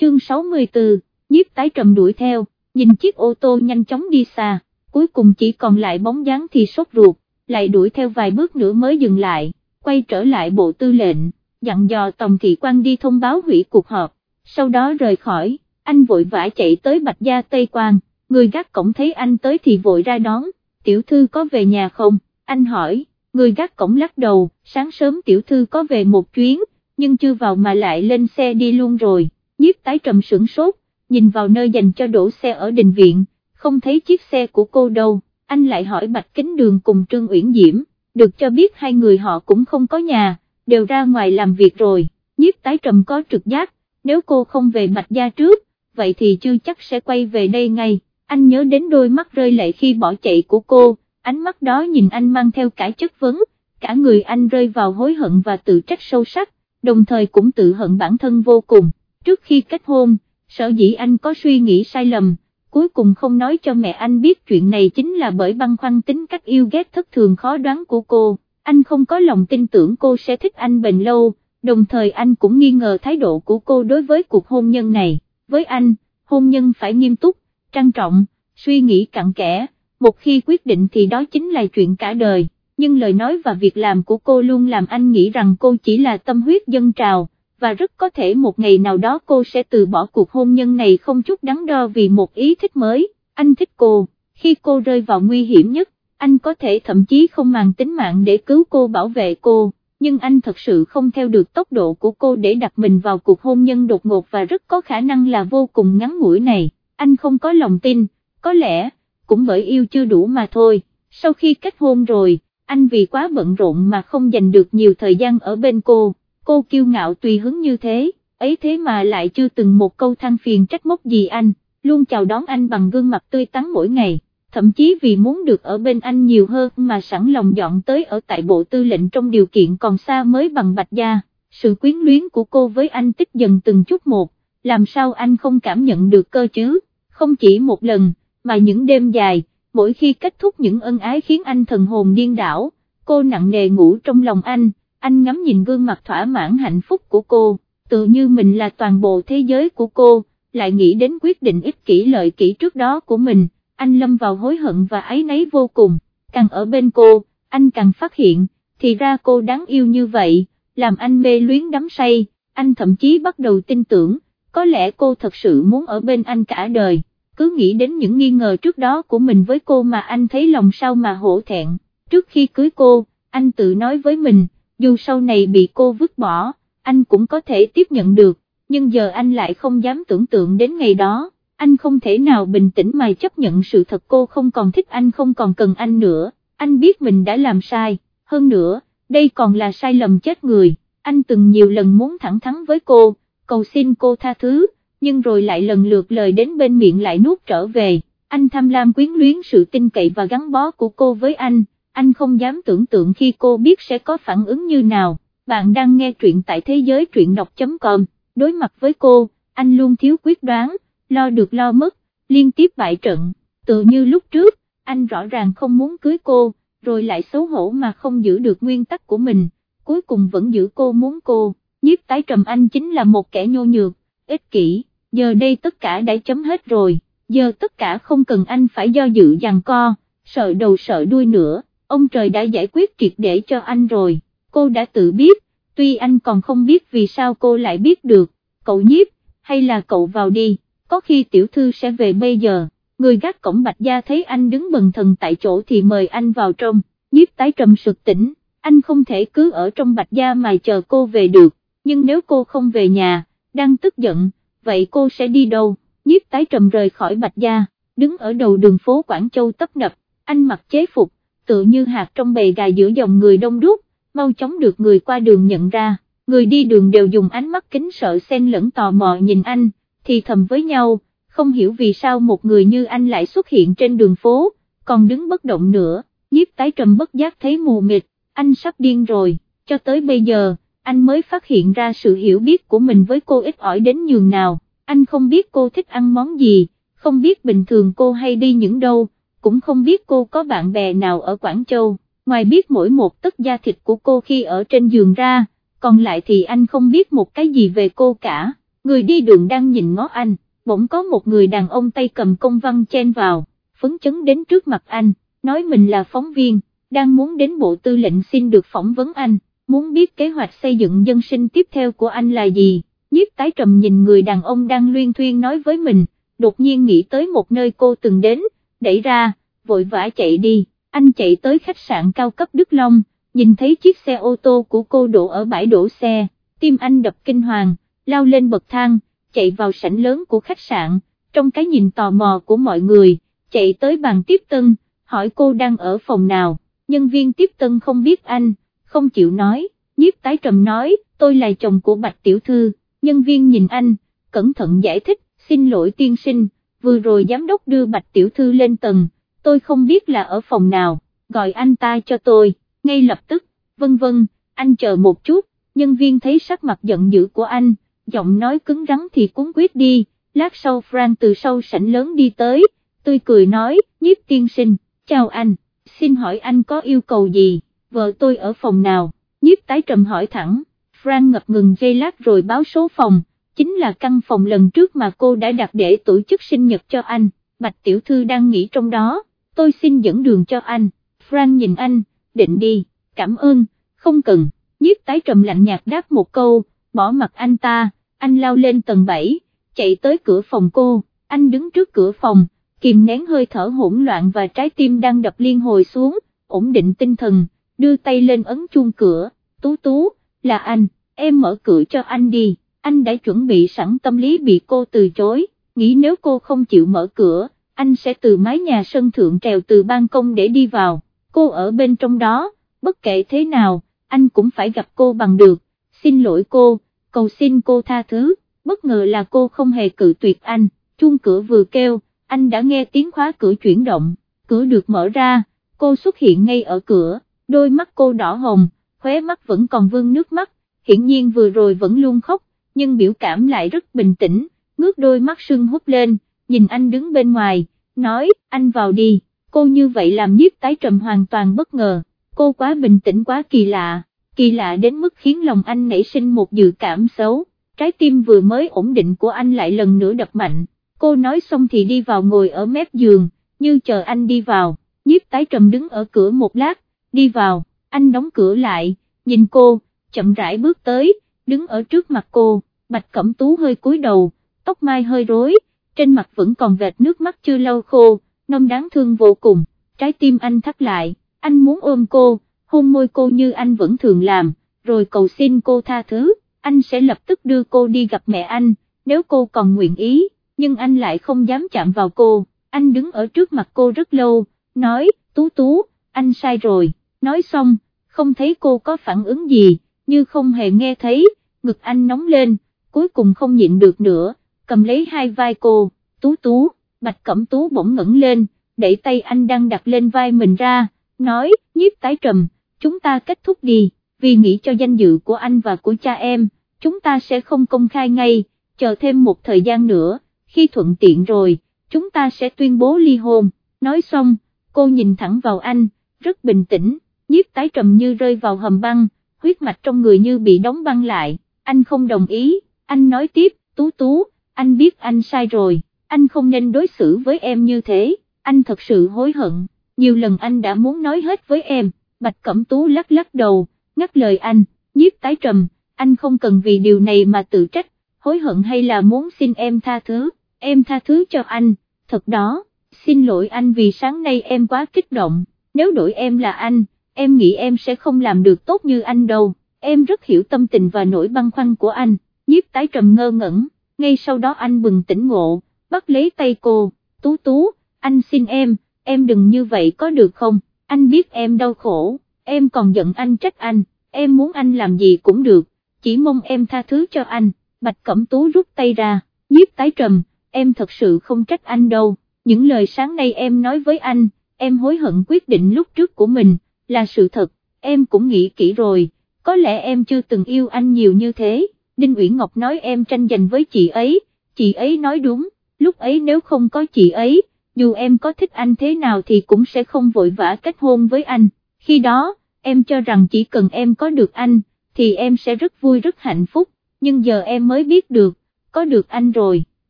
chương 64, nhiếp tái trầm đuổi theo, nhìn chiếc ô tô nhanh chóng đi xa, cuối cùng chỉ còn lại bóng dáng thì sốt ruột, lại đuổi theo vài bước nữa mới dừng lại, quay trở lại bộ tư lệnh, dặn dò tổng thị quan đi thông báo hủy cuộc họp, sau đó rời khỏi, anh vội vã chạy tới Bạch Gia Tây Quan, người gác cổng thấy anh tới thì vội ra đón, tiểu thư có về nhà không, anh hỏi, người gác cổng lắc đầu, sáng sớm tiểu thư có về một chuyến, nhưng chưa vào mà lại lên xe đi luôn rồi, nhiếp tái trầm sửng sốt, nhìn vào nơi dành cho đổ xe ở đình viện, không thấy chiếc xe của cô đâu, anh lại hỏi Bạch Kính Đường cùng Trương Uyển Diễm, được cho biết hai người họ cũng không có nhà, đều ra ngoài làm việc rồi, nhiếp tái trầm có trực giác, nếu cô không về Bạch Gia trước, vậy thì chưa chắc sẽ quay về đây ngay, anh nhớ đến đôi mắt rơi lệ khi bỏ chạy của cô, ánh mắt đó nhìn anh mang theo cả chất vấn, cả người anh rơi vào hối hận và tự trách sâu sắc, đồng thời cũng tự hận bản thân vô cùng, trước khi kết hôn, sở dĩ anh có suy nghĩ sai lầm, cuối cùng không nói cho mẹ anh biết chuyện này chính là bởi băn khoăn tính cách yêu ghét thất thường khó đoán của cô, anh không có lòng tin tưởng cô sẽ thích anh bền lâu, đồng thời anh cũng nghi ngờ thái độ của cô đối với cuộc hôn nhân này, với anh, hôn nhân phải nghiêm túc, trang trọng, suy nghĩ cặn kẽ, một khi quyết định thì đó chính là chuyện cả đời, nhưng lời nói và việc làm của cô luôn làm anh nghĩ rằng cô chỉ là tâm huyết dân trào và rất có thể một ngày nào đó cô sẽ từ bỏ cuộc hôn nhân này không chút đắn đo vì một ý thích mới, anh thích cô, khi cô rơi vào nguy hiểm nhất, anh có thể thậm chí không màng tính mạng để cứu cô bảo vệ cô, nhưng anh thật sự không theo được tốc độ của cô để đặt mình vào cuộc hôn nhân đột ngột và rất có khả năng là vô cùng ngắn ngủi này, anh không có lòng tin, có lẽ, cũng bởi yêu chưa đủ mà thôi, sau khi kết hôn rồi, anh vì quá bận rộn mà không dành được nhiều thời gian ở bên cô cô kiêu ngạo tùy hứng như thế, ấy thế mà lại chưa từng một câu than phiền trách móc gì anh, luôn chào đón anh bằng gương mặt tươi tắn mỗi ngày, thậm chí vì muốn được ở bên anh nhiều hơn mà sẵn lòng dọn tới ở tại bộ tư lệnh trong điều kiện còn xa mới bằng bạch gia, sự quyến luyến của cô với anh tích dần từng chút một, làm sao anh không cảm nhận được cơ chứ, không chỉ một lần, mà những đêm dài, mỗi khi kết thúc những ân ái khiến anh thần hồn điên đảo, cô nặng nề ngủ trong lòng anh anh ngắm nhìn gương mặt thỏa mãn hạnh phúc của cô, tự như mình là toàn bộ thế giới của cô, lại nghĩ đến quyết định ích kỷ lợi kỷ trước đó của mình, anh lâm vào hối hận và áy náy vô cùng, càng ở bên cô, anh càng phát hiện, thì ra cô đáng yêu như vậy, làm anh mê luyến đắm say, anh thậm chí bắt đầu tin tưởng, có lẽ cô thật sự muốn ở bên anh cả đời, cứ nghĩ đến những nghi ngờ trước đó của mình với cô mà anh thấy lòng sao mà hổ thẹn, trước khi cưới cô, anh tự nói với mình, dù sau này bị cô vứt bỏ, anh cũng có thể tiếp nhận được, nhưng giờ anh lại không dám tưởng tượng đến ngày đó, anh không thể nào bình tĩnh mà chấp nhận sự thật cô không còn thích anh không còn cần anh nữa, anh biết mình đã làm sai, hơn nữa, đây còn là sai lầm chết người, anh từng nhiều lần muốn thẳng thắn với cô, cầu xin cô tha thứ, nhưng rồi lại lần lượt lời đến bên miệng lại nuốt trở về, anh tham lam quyến luyến sự tin cậy và gắn bó của cô với anh anh không dám tưởng tượng khi cô biết sẽ có phản ứng như nào, bạn đang nghe truyện tại thế giới truyện đọc.com, đối mặt với cô, anh luôn thiếu quyết đoán, lo được lo mất, liên tiếp bại trận, tự như lúc trước, anh rõ ràng không muốn cưới cô, rồi lại xấu hổ mà không giữ được nguyên tắc của mình, cuối cùng vẫn giữ cô muốn cô, nhiếp tái trầm anh chính là một kẻ nhô nhược, ích kỷ, giờ đây tất cả đã chấm hết rồi, giờ tất cả không cần anh phải do dự dằn co, sợ đầu sợ đuôi nữa ông trời đã giải quyết triệt để cho anh rồi, cô đã tự biết, tuy anh còn không biết vì sao cô lại biết được, cậu nhiếp, hay là cậu vào đi, có khi tiểu thư sẽ về bây giờ, người gác cổng bạch gia thấy anh đứng bần thần tại chỗ thì mời anh vào trong, nhiếp tái trầm sực tỉnh, anh không thể cứ ở trong bạch gia mà chờ cô về được, nhưng nếu cô không về nhà, đang tức giận, vậy cô sẽ đi đâu, nhiếp tái trầm rời khỏi bạch gia, đứng ở đầu đường phố Quảng Châu tấp nập, anh mặc chế phục, tự như hạt trong bầy gà giữa dòng người đông đúc, mau chóng được người qua đường nhận ra, người đi đường đều dùng ánh mắt kính sợ xen lẫn tò mò nhìn anh, thì thầm với nhau, không hiểu vì sao một người như anh lại xuất hiện trên đường phố, còn đứng bất động nữa, nhiếp tái trầm bất giác thấy mù mịt, anh sắp điên rồi, cho tới bây giờ, anh mới phát hiện ra sự hiểu biết của mình với cô ít ỏi đến nhường nào, anh không biết cô thích ăn món gì, không biết bình thường cô hay đi những đâu, cũng không biết cô có bạn bè nào ở Quảng Châu, ngoài biết mỗi một tấc da thịt của cô khi ở trên giường ra, còn lại thì anh không biết một cái gì về cô cả, người đi đường đang nhìn ngó anh, bỗng có một người đàn ông tay cầm công văn chen vào, phấn chấn đến trước mặt anh, nói mình là phóng viên, đang muốn đến bộ tư lệnh xin được phỏng vấn anh, muốn biết kế hoạch xây dựng dân sinh tiếp theo của anh là gì, nhiếp tái trầm nhìn người đàn ông đang luyên thuyên nói với mình, đột nhiên nghĩ tới một nơi cô từng đến, đẩy ra, vội vã chạy đi, anh chạy tới khách sạn cao cấp Đức Long, nhìn thấy chiếc xe ô tô của cô đổ ở bãi đổ xe, tim anh đập kinh hoàng, lao lên bậc thang, chạy vào sảnh lớn của khách sạn, trong cái nhìn tò mò của mọi người, chạy tới bàn tiếp tân, hỏi cô đang ở phòng nào, nhân viên tiếp tân không biết anh, không chịu nói, nhiếp tái trầm nói, tôi là chồng của Bạch Tiểu Thư, nhân viên nhìn anh, cẩn thận giải thích, xin lỗi tiên sinh, vừa rồi giám đốc đưa Bạch Tiểu Thư lên tầng, tôi không biết là ở phòng nào, gọi anh ta cho tôi, ngay lập tức, vân vân, anh chờ một chút, nhân viên thấy sắc mặt giận dữ của anh, giọng nói cứng rắn thì cuốn quyết đi, lát sau Frank từ sau sảnh lớn đi tới, tôi cười nói, nhiếp tiên sinh, chào anh, xin hỏi anh có yêu cầu gì, vợ tôi ở phòng nào, nhiếp tái trầm hỏi thẳng, Frank ngập ngừng giây lát rồi báo số phòng, chính là căn phòng lần trước mà cô đã đặt để tổ chức sinh nhật cho anh, Bạch Tiểu Thư đang nghỉ trong đó, tôi xin dẫn đường cho anh, Frank nhìn anh, định đi, cảm ơn, không cần, nhiếp tái trầm lạnh nhạt đáp một câu, bỏ mặt anh ta, anh lao lên tầng 7, chạy tới cửa phòng cô, anh đứng trước cửa phòng, kìm nén hơi thở hỗn loạn và trái tim đang đập liên hồi xuống, ổn định tinh thần, đưa tay lên ấn chuông cửa, tú tú, là anh, em mở cửa cho anh đi, anh đã chuẩn bị sẵn tâm lý bị cô từ chối, nghĩ nếu cô không chịu mở cửa, anh sẽ từ mái nhà sân thượng trèo từ ban công để đi vào, cô ở bên trong đó, bất kể thế nào, anh cũng phải gặp cô bằng được, xin lỗi cô, cầu xin cô tha thứ, bất ngờ là cô không hề cự tuyệt anh, chuông cửa vừa kêu, anh đã nghe tiếng khóa cửa chuyển động, cửa được mở ra, cô xuất hiện ngay ở cửa, đôi mắt cô đỏ hồng, khóe mắt vẫn còn vương nước mắt, hiển nhiên vừa rồi vẫn luôn khóc, nhưng biểu cảm lại rất bình tĩnh, ngước đôi mắt sưng hút lên, nhìn anh đứng bên ngoài, nói, anh vào đi, cô như vậy làm nhiếp tái trầm hoàn toàn bất ngờ, cô quá bình tĩnh quá kỳ lạ, kỳ lạ đến mức khiến lòng anh nảy sinh một dự cảm xấu, trái tim vừa mới ổn định của anh lại lần nữa đập mạnh, cô nói xong thì đi vào ngồi ở mép giường, như chờ anh đi vào, nhiếp tái trầm đứng ở cửa một lát, đi vào, anh đóng cửa lại, nhìn cô, chậm rãi bước tới, đứng ở trước mặt cô, bạch cẩm tú hơi cúi đầu, tóc mai hơi rối, trên mặt vẫn còn vệt nước mắt chưa lau khô, nông đáng thương vô cùng, trái tim anh thắt lại, anh muốn ôm cô, hôn môi cô như anh vẫn thường làm, rồi cầu xin cô tha thứ, anh sẽ lập tức đưa cô đi gặp mẹ anh, nếu cô còn nguyện ý, nhưng anh lại không dám chạm vào cô, anh đứng ở trước mặt cô rất lâu, nói, tú tú, anh sai rồi, nói xong, không thấy cô có phản ứng gì, như không hề nghe thấy, ngực anh nóng lên, cuối cùng không nhịn được nữa, cầm lấy hai vai cô, tú tú, bạch cẩm tú bỗng ngẩng lên, đẩy tay anh đang đặt lên vai mình ra, nói, nhiếp tái trầm, chúng ta kết thúc đi, vì nghĩ cho danh dự của anh và của cha em, chúng ta sẽ không công khai ngay, chờ thêm một thời gian nữa, khi thuận tiện rồi, chúng ta sẽ tuyên bố ly hôn, nói xong, cô nhìn thẳng vào anh, rất bình tĩnh, nhiếp tái trầm như rơi vào hầm băng, huyết mạch trong người như bị đóng băng lại, anh không đồng ý, anh nói tiếp, tú tú, anh biết anh sai rồi, anh không nên đối xử với em như thế, anh thật sự hối hận, nhiều lần anh đã muốn nói hết với em, Bạch Cẩm Tú lắc lắc đầu, ngắt lời anh, nhiếp tái trầm, anh không cần vì điều này mà tự trách, hối hận hay là muốn xin em tha thứ, em tha thứ cho anh, thật đó, xin lỗi anh vì sáng nay em quá kích động, nếu đổi em là anh, em nghĩ em sẽ không làm được tốt như anh đâu, em rất hiểu tâm tình và nỗi băn khoăn của anh, nhiếp tái trầm ngơ ngẩn, ngay sau đó anh bừng tỉnh ngộ, bắt lấy tay cô, tú tú, anh xin em, em đừng như vậy có được không, anh biết em đau khổ, em còn giận anh trách anh, em muốn anh làm gì cũng được, chỉ mong em tha thứ cho anh, Bạch Cẩm Tú rút tay ra, nhiếp tái trầm, em thật sự không trách anh đâu, những lời sáng nay em nói với anh, em hối hận quyết định lúc trước của mình, là sự thật, em cũng nghĩ kỹ rồi, có lẽ em chưa từng yêu anh nhiều như thế, Đinh Uyển Ngọc nói em tranh giành với chị ấy, chị ấy nói đúng, lúc ấy nếu không có chị ấy, dù em có thích anh thế nào thì cũng sẽ không vội vã kết hôn với anh, khi đó, em cho rằng chỉ cần em có được anh, thì em sẽ rất vui rất hạnh phúc, nhưng giờ em mới biết được, có được anh rồi,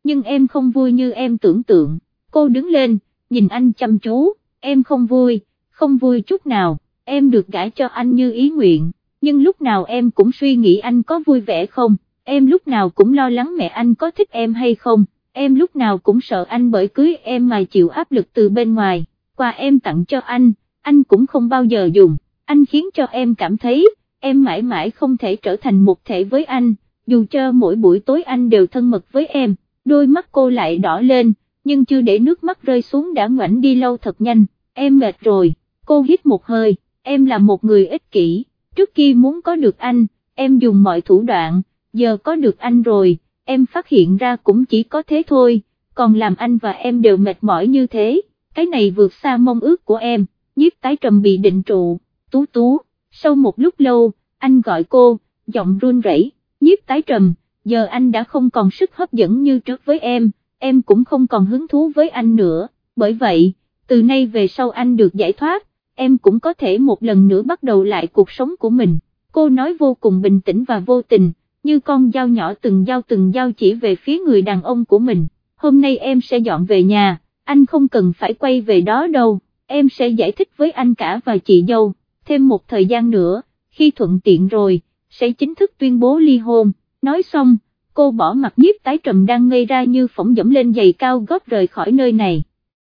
nhưng em không vui như em tưởng tượng, cô đứng lên, nhìn anh chăm chú, em không vui, không vui chút nào, em được gãi cho anh như ý nguyện, nhưng lúc nào em cũng suy nghĩ anh có vui vẻ không, em lúc nào cũng lo lắng mẹ anh có thích em hay không, em lúc nào cũng sợ anh bởi cưới em mà chịu áp lực từ bên ngoài, quà em tặng cho anh, anh cũng không bao giờ dùng, anh khiến cho em cảm thấy, em mãi mãi không thể trở thành một thể với anh, dù cho mỗi buổi tối anh đều thân mật với em, đôi mắt cô lại đỏ lên, nhưng chưa để nước mắt rơi xuống đã ngoảnh đi lâu thật nhanh, em mệt rồi, cô hít một hơi, em là một người ích kỷ, trước kia muốn có được anh, em dùng mọi thủ đoạn, giờ có được anh rồi, em phát hiện ra cũng chỉ có thế thôi, còn làm anh và em đều mệt mỏi như thế, cái này vượt xa mong ước của em, nhiếp tái trầm bị định trụ, tú tú, sau một lúc lâu, anh gọi cô, giọng run rẩy, nhiếp tái trầm, giờ anh đã không còn sức hấp dẫn như trước với em, em cũng không còn hứng thú với anh nữa, bởi vậy, từ nay về sau anh được giải thoát, em cũng có thể một lần nữa bắt đầu lại cuộc sống của mình, cô nói vô cùng bình tĩnh và vô tình, như con dao nhỏ từng dao từng dao chỉ về phía người đàn ông của mình, hôm nay em sẽ dọn về nhà, anh không cần phải quay về đó đâu, em sẽ giải thích với anh cả và chị dâu, thêm một thời gian nữa, khi thuận tiện rồi, sẽ chính thức tuyên bố ly hôn, nói xong, cô bỏ mặt nhiếp tái trầm đang ngây ra như phỏng dẫm lên giày cao gót rời khỏi nơi này.